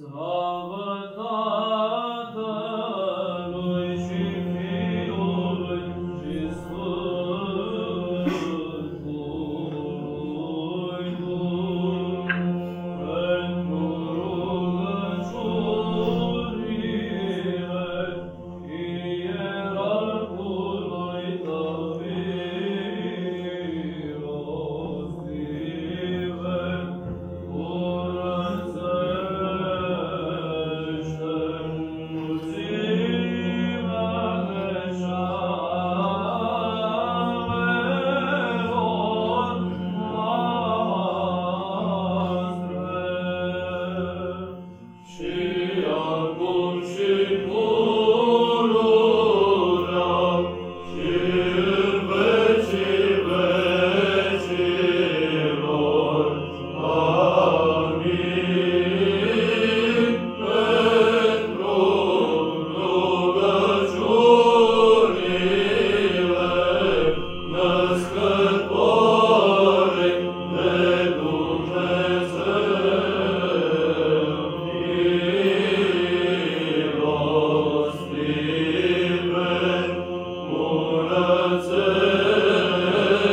So. love.